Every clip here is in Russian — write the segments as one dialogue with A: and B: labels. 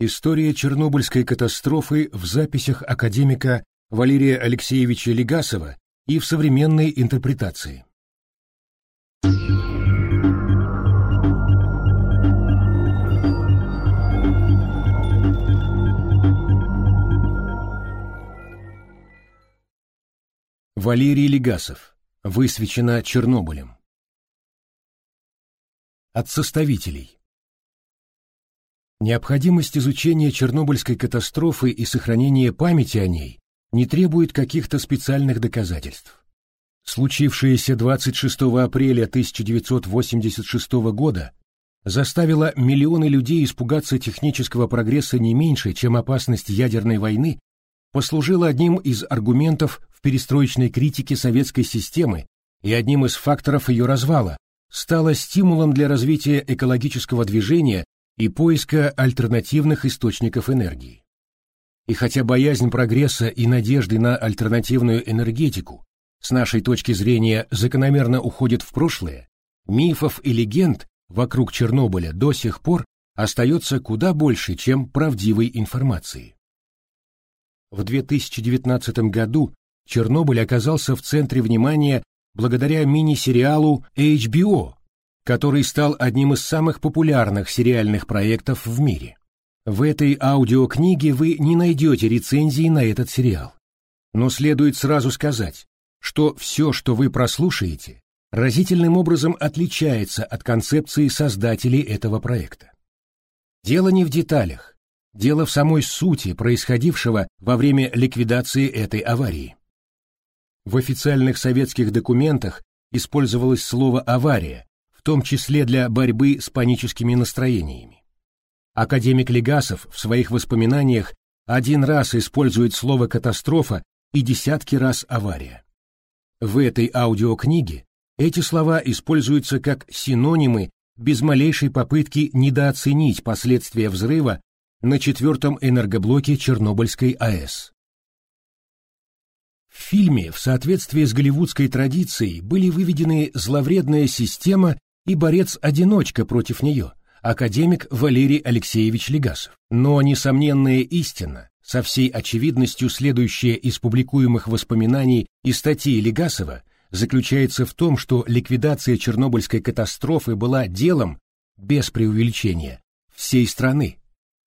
A: История Чернобыльской катастрофы в записях академика Валерия Алексеевича Легасова и в современной интерпретации. Валерий Легасов. Высвечено Чернобылем. От составителей. Необходимость изучения Чернобыльской катастрофы и сохранения памяти о ней не требует каких-то специальных доказательств. Случившееся 26 апреля 1986 года заставило миллионы людей испугаться технического прогресса не меньше, чем опасность ядерной войны, послужило одним из аргументов в перестроечной критике советской системы и одним из факторов ее развала, стало стимулом для развития экологического движения и поиска альтернативных источников энергии. И хотя боязнь прогресса и надежды на альтернативную энергетику с нашей точки зрения закономерно уходят в прошлое, мифов и легенд вокруг Чернобыля до сих пор остается куда больше, чем правдивой информации. В 2019 году Чернобыль оказался в центре внимания благодаря мини-сериалу HBO, который стал одним из самых популярных сериальных проектов в мире. В этой аудиокниге вы не найдете рецензии на этот сериал. Но следует сразу сказать, что все, что вы прослушаете, разительным образом отличается от концепции создателей этого проекта. Дело не в деталях, дело в самой сути происходившего во время ликвидации этой аварии. В официальных советских документах использовалось слово «авария», том числе для борьбы с паническими настроениями. Академик Легасов в своих воспоминаниях один раз использует слово «катастрофа» и десятки раз «авария». В этой аудиокниге эти слова используются как синонимы без малейшей попытки недооценить последствия взрыва на четвертом энергоблоке Чернобыльской АЭС. В фильме в соответствии с голливудской традицией были выведены зловредная система и борец-одиночка против нее, академик Валерий Алексеевич Легасов. Но несомненная истина, со всей очевидностью следующая из публикуемых воспоминаний и статьи Легасова, заключается в том, что ликвидация Чернобыльской катастрофы была делом, без преувеличения, всей страны,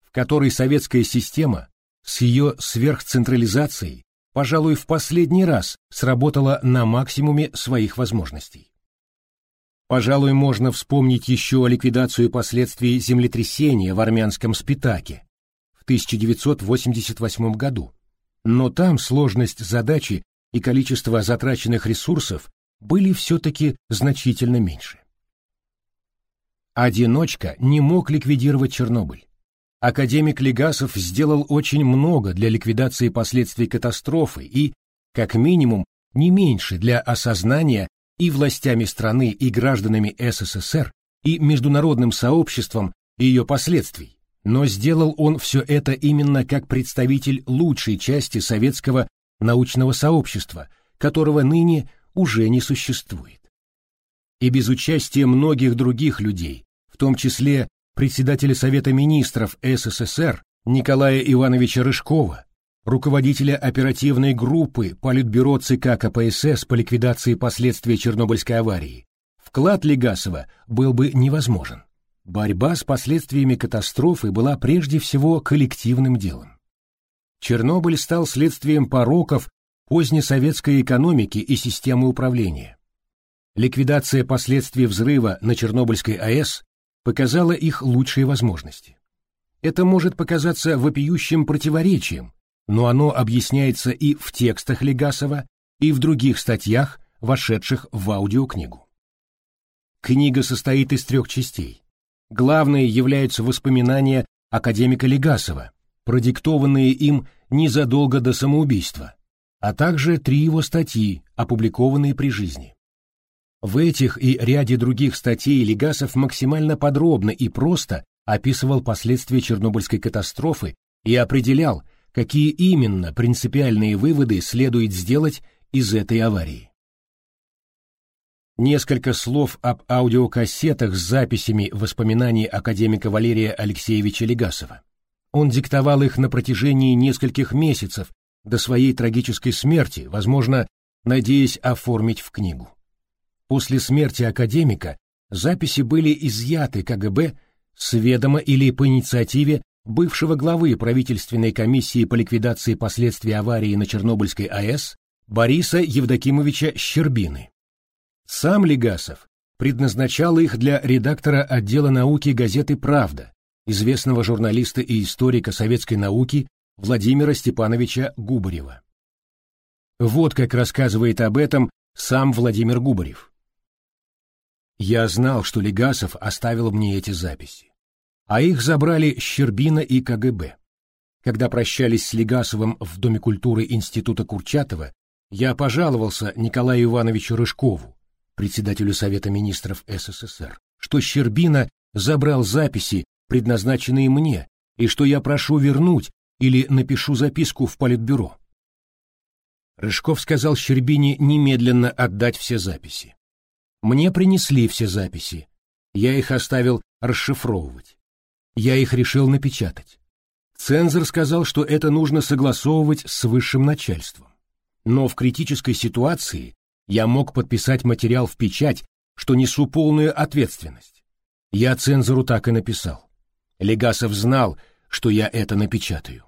A: в которой советская система с ее сверхцентрализацией, пожалуй, в последний раз сработала на максимуме своих возможностей. Пожалуй, можно вспомнить еще ликвидацию последствий землетрясения в армянском Спитаке в 1988 году. Но там сложность задачи и количество затраченных ресурсов были все-таки значительно меньше. Одиночка не мог ликвидировать Чернобыль. Академик Легасов сделал очень много для ликвидации последствий катастрофы и, как минимум, не меньше для осознания и властями страны, и гражданами СССР, и международным сообществом ее последствий, но сделал он все это именно как представитель лучшей части советского научного сообщества, которого ныне уже не существует. И без участия многих других людей, в том числе председателя Совета министров СССР Николая Ивановича Рыжкова, руководителя оперативной группы Политбюро ЦК КПСС по ликвидации последствий Чернобыльской аварии, вклад Легасова был бы невозможен. Борьба с последствиями катастрофы была прежде всего коллективным делом. Чернобыль стал следствием пороков позднесоветской экономики и системы управления. Ликвидация последствий взрыва на Чернобыльской АЭС показала их лучшие возможности. Это может показаться вопиющим противоречием, но оно объясняется и в текстах Легасова, и в других статьях, вошедших в аудиокнигу. Книга состоит из трех частей. Главные являются воспоминания академика Легасова, продиктованные им незадолго до самоубийства, а также три его статьи, опубликованные при жизни. В этих и ряде других статей Легасов максимально подробно и просто описывал последствия Чернобыльской катастрофы и определял, какие именно принципиальные выводы следует сделать из этой аварии. Несколько слов об аудиокассетах с записями воспоминаний академика Валерия Алексеевича Легасова. Он диктовал их на протяжении нескольких месяцев до своей трагической смерти, возможно, надеясь оформить в книгу. После смерти академика записи были изъяты КГБ с ведома или по инициативе бывшего главы правительственной комиссии по ликвидации последствий аварии на Чернобыльской АЭС Бориса Евдокимовича Щербины. Сам Легасов предназначал их для редактора отдела науки газеты «Правда», известного журналиста и историка советской науки Владимира Степановича Губарева. Вот как рассказывает об этом сам Владимир Губарев. Я знал, что Легасов оставил мне эти записи. А их забрали Щербина и КГБ. Когда прощались с Легасовым в Доме культуры Института Курчатова, я пожаловался Николаю Ивановичу Рыжкову, председателю Совета министров СССР, что Щербина забрал записи, предназначенные мне, и что я прошу вернуть или напишу записку в Политбюро. Рыжков сказал Щербине немедленно отдать все записи. Мне принесли все записи. Я их оставил расшифровывать. Я их решил напечатать. Цензор сказал, что это нужно согласовывать с высшим начальством. Но в критической ситуации я мог подписать материал в печать, что несу полную ответственность. Я цензору так и написал. Легасов знал, что я это напечатаю.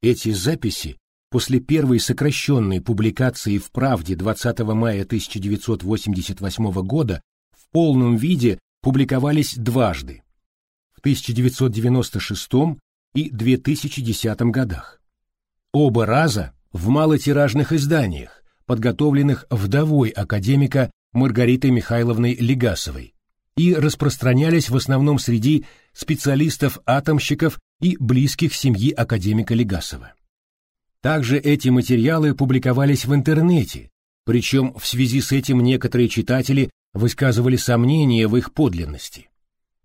A: Эти записи после первой сокращенной публикации в «Правде» 20 мая 1988 года в полном виде публиковались дважды 1996 и 2010 годах. Оба раза в малотиражных изданиях, подготовленных вдовой академика Маргаритой Михайловной Легасовой, и распространялись в основном среди специалистов-атомщиков и близких семьи академика Легасова. Также эти материалы публиковались в интернете, причем в связи с этим некоторые читатели высказывали сомнения в их подлинности.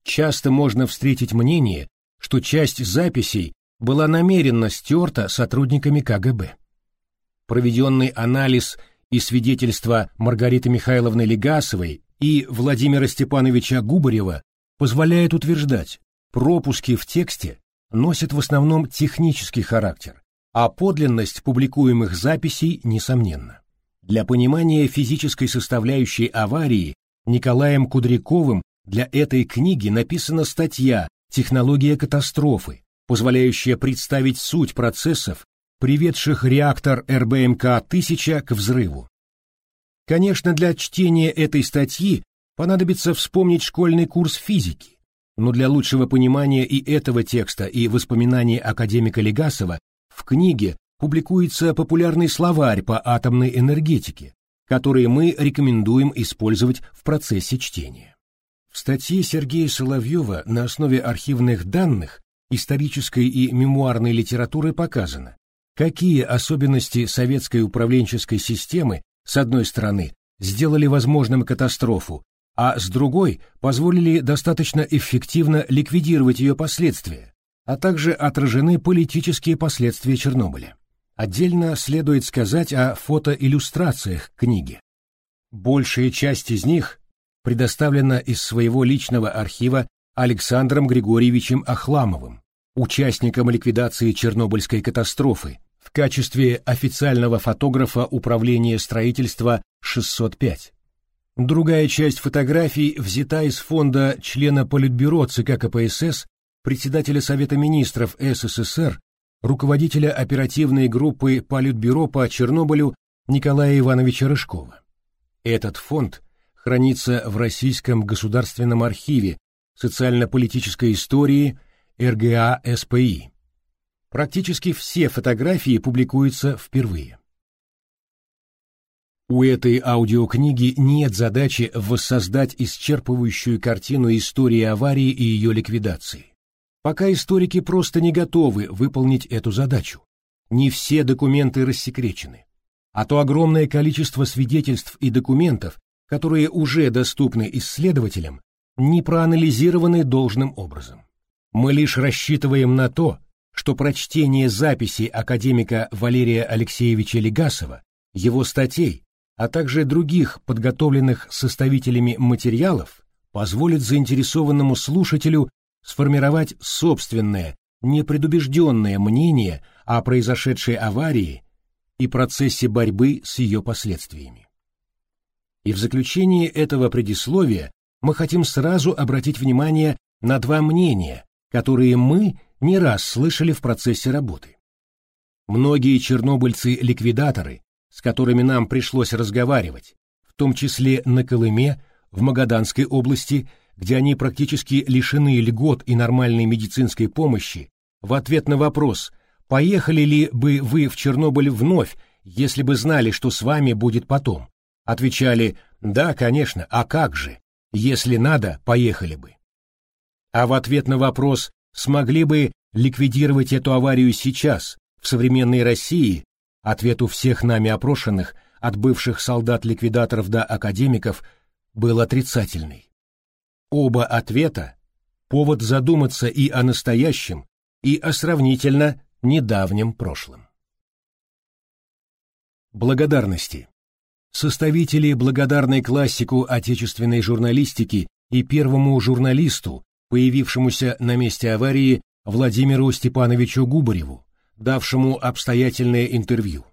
A: Часто можно встретить мнение, что часть записей была намеренно стерта сотрудниками КГБ. Проведенный анализ и свидетельства Маргариты Михайловны Легасовой и Владимира Степановича Губарева позволяет утверждать, пропуски в тексте носят в основном технический характер, а подлинность публикуемых записей несомненна. Для понимания физической составляющей аварии Николаем Кудряковым для этой книги написана статья «Технология катастрофы», позволяющая представить суть процессов, приведших реактор РБМК-1000 к взрыву. Конечно, для чтения этой статьи понадобится вспомнить школьный курс физики, но для лучшего понимания и этого текста, и воспоминаний академика Легасова в книге публикуется популярный словарь по атомной энергетике, который мы рекомендуем использовать в процессе чтения. В Сергея Соловьева на основе архивных данных исторической и мемуарной литературы показано, какие особенности советской управленческой системы, с одной стороны, сделали возможным катастрофу, а с другой позволили достаточно эффективно ликвидировать ее последствия, а также отражены политические последствия Чернобыля. Отдельно следует сказать о фотоиллюстрациях книги. Большая часть из них предоставлена из своего личного архива Александром Григорьевичем Ахламовым, участником ликвидации Чернобыльской катастрофы, в качестве официального фотографа Управления строительства 605. Другая часть фотографий взята из фонда члена Политбюро ЦК КПСС председателя Совета министров СССР, руководителя оперативной группы Политбюро по Чернобылю Николая Ивановича Рыжкова. Этот фонд хранится в Российском государственном архиве социально-политической истории РГА СПИ. Практически все фотографии публикуются впервые. У этой аудиокниги нет задачи воссоздать исчерпывающую картину истории аварии и ее ликвидации. Пока историки просто не готовы выполнить эту задачу. Не все документы рассекречены. А то огромное количество свидетельств и документов, которые уже доступны исследователям, не проанализированы должным образом. Мы лишь рассчитываем на то, что прочтение записей академика Валерия Алексеевича Легасова, его статей, а также других подготовленных составителями материалов позволит заинтересованному слушателю сформировать собственное, непредубежденное мнение о произошедшей аварии и процессе борьбы с ее последствиями. И в заключении этого предисловия мы хотим сразу обратить внимание на два мнения, которые мы не раз слышали в процессе работы. Многие чернобыльцы-ликвидаторы, с которыми нам пришлось разговаривать, в том числе на Колыме, в Магаданской области, где они практически лишены льгот и нормальной медицинской помощи, в ответ на вопрос «Поехали ли бы вы в Чернобыль вновь, если бы знали, что с вами будет потом?» Отвечали «Да, конечно, а как же? Если надо, поехали бы». А в ответ на вопрос «Смогли бы ликвидировать эту аварию сейчас, в современной России?» ответ у всех нами опрошенных, от бывших солдат-ликвидаторов до академиков, был отрицательный. Оба ответа — повод задуматься и о настоящем, и о сравнительно недавнем прошлом. Благодарности. Составители благодарной классику отечественной журналистики и первому журналисту, появившемуся на месте аварии Владимиру Степановичу Губареву, давшему обстоятельное интервью,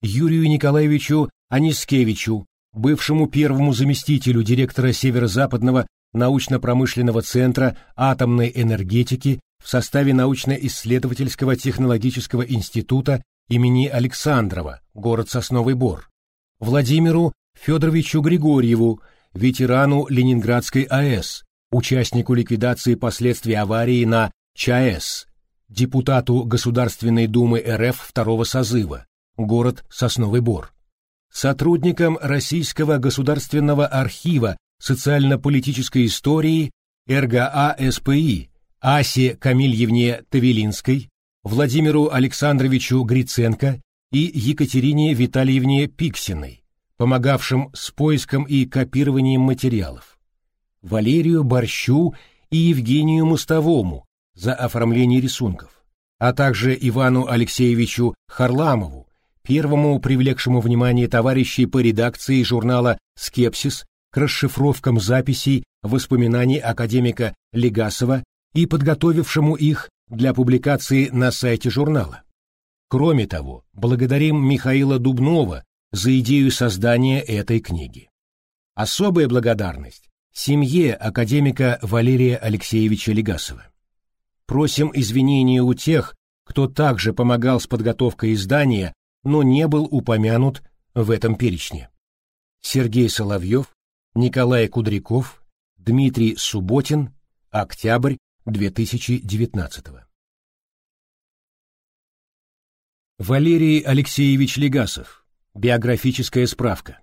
A: Юрию Николаевичу Анискевичу, бывшему первому заместителю директора Северо-Западного научно-промышленного центра атомной энергетики в составе научно-исследовательского технологического института имени Александрова, город Сосновый Бор, Владимиру Федоровичу Григорьеву, ветерану Ленинградской АЭС, участнику ликвидации последствий аварии на ЧАЭС, депутату Государственной Думы РФ второго созыва, город Сосновый Бор, сотрудникам Российского государственного архива социально-политической истории РГА СПИ Асе Камильевне Тавелинской, Владимиру Александровичу Гриценко и Екатерине Витальевне Пиксиной, помогавшим с поиском и копированием материалов, Валерию Борщу и Евгению Мостовому за оформление рисунков, а также Ивану Алексеевичу Харламову, первому привлекшему внимание товарищей по редакции журнала «Скепсис» к расшифровкам записей воспоминаний академика Легасова и подготовившему их для публикации на сайте журнала. Кроме того, благодарим Михаила Дубнова за идею создания этой книги. Особая благодарность семье академика Валерия Алексеевича Легасова. Просим извинения у тех, кто также помогал с подготовкой издания, но не был упомянут в этом перечне. Сергей Соловьев, Николай Кудряков, Дмитрий Субботин, октябрь 2019 Валерий Алексеевич Легасов. Биографическая справка.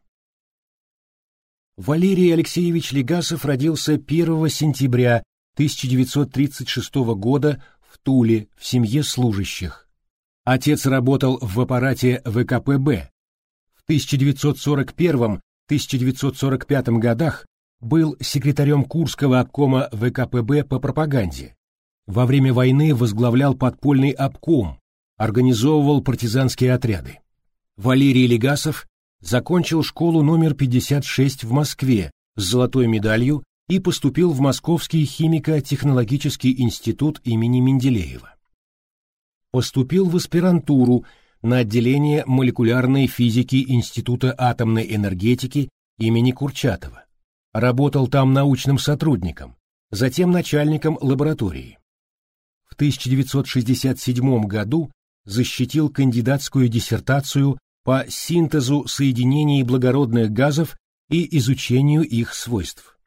A: Валерий Алексеевич Легасов родился 1 сентября 1936 года в Туле в семье служащих. Отец работал в аппарате ВКПБ. В 1941-1945 годах был секретарем Курского обкома ВКПБ по пропаганде. Во время войны возглавлял подпольный обком, организовывал партизанские отряды. Валерий Легасов закончил школу номер 56 в Москве с золотой медалью и поступил в Московский химико-технологический институт имени Менделеева. Поступил в аспирантуру на отделение молекулярной физики Института атомной энергетики имени Курчатова. Работал там научным сотрудником, затем начальником лаборатории. В 1967 году защитил кандидатскую диссертацию по синтезу соединений благородных газов и изучению их свойств.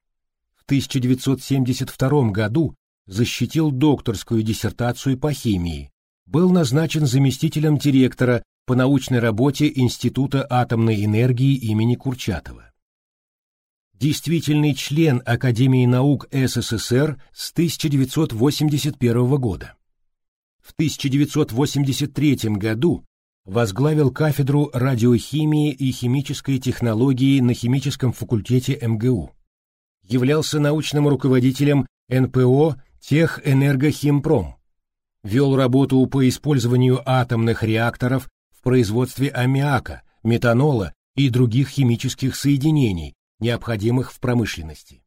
A: В 1972 году защитил докторскую диссертацию по химии, был назначен заместителем директора по научной работе Института атомной энергии имени Курчатова. Действительный член Академии наук СССР с 1981 года. В 1983 году возглавил кафедру радиохимии и химической технологии на химическом факультете МГУ. Являлся научным руководителем НПО Техэнергохимпром. Вел работу по использованию атомных реакторов в производстве аммиака, метанола и других химических соединений, необходимых в промышленности.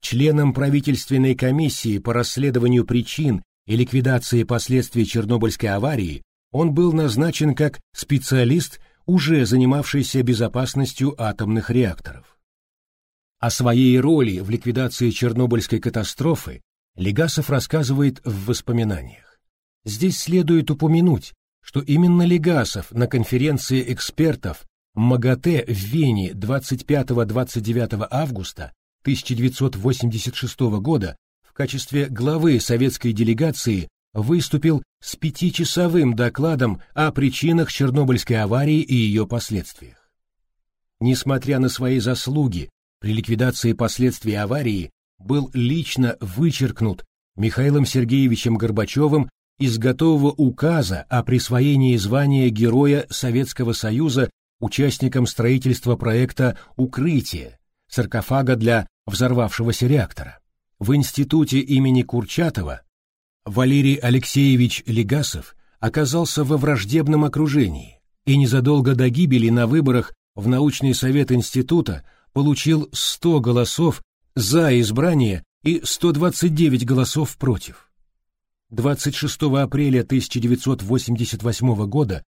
A: членом правительственной комиссии по расследованию причин и ликвидации последствий Чернобыльской аварии, он был назначен как специалист, уже занимавшийся безопасностью атомных реакторов. О своей роли в ликвидации Чернобыльской катастрофы Легасов рассказывает в воспоминаниях. Здесь следует упомянуть, что именно Легасов на конференции экспертов МАГАТЭ в Вене 25-29 августа 1986 года качестве главы советской делегации выступил с пятичасовым докладом о причинах Чернобыльской аварии и ее последствиях. Несмотря на свои заслуги при ликвидации последствий аварии, был лично вычеркнут Михаилом Сергеевичем Горбачевым из готового указа о присвоении звания Героя Советского Союза участникам строительства проекта «Укрытие» саркофага для взорвавшегося реактора. В институте имени Курчатова Валерий Алексеевич Легасов оказался во враждебном окружении и незадолго до гибели на выборах в научный совет института получил 100 голосов за избрание и 129 голосов против. 26 апреля 1988 года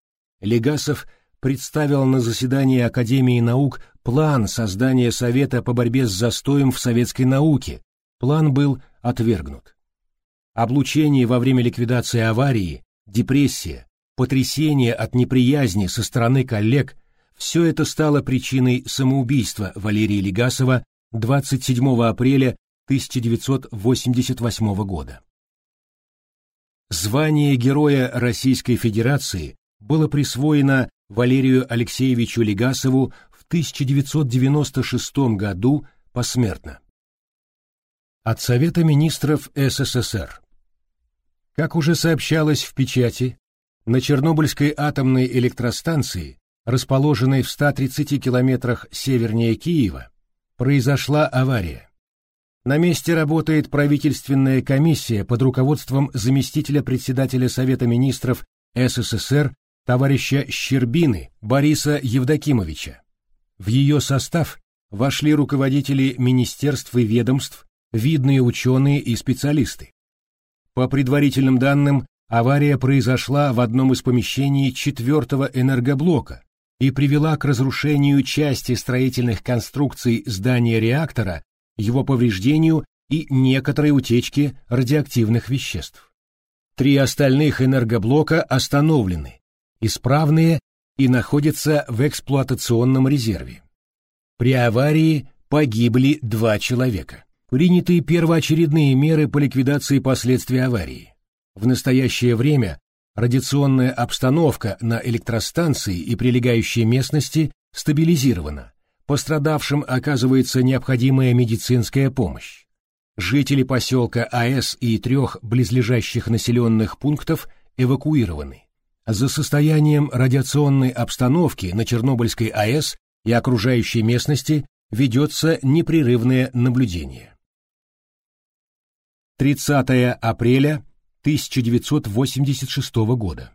A: Легасов представил на заседании Академии наук план создания Совета по борьбе с застоем в советской науке. План был отвергнут. Облучение во время ликвидации аварии, депрессия, потрясение от неприязни со стороны коллег – все это стало причиной самоубийства Валерия Легасова 27 апреля 1988 года. Звание Героя Российской Федерации было присвоено Валерию Алексеевичу Легасову в 1996 году посмертно. От Совета министров СССР. Как уже сообщалось в печати, на Чернобыльской атомной электростанции, расположенной в 130 километрах севернее Киева, произошла авария. На месте работает правительственная комиссия под руководством заместителя председателя Совета министров СССР товарища Щербины Бориса Евдокимовича. В ее состав вошли руководители министерств и ведомств, видные ученые и специалисты. По предварительным данным, авария произошла в одном из помещений четвертого энергоблока, и привела к разрушению части строительных конструкций здания реактора, его повреждению и некоторой утечке радиоактивных веществ. Три остальных энергоблока остановлены, исправные и находятся в эксплуатационном резерве. При аварии погибли два человека. Приняты первоочередные меры по ликвидации последствий аварии. В настоящее время радиационная обстановка на электростанции и прилегающей местности стабилизирована. Пострадавшим оказывается необходимая медицинская помощь. Жители поселка АЭС и трех близлежащих населенных пунктов эвакуированы. За состоянием радиационной обстановки на Чернобыльской АЭС и окружающей местности ведется непрерывное наблюдение. 30 апреля 1986 года.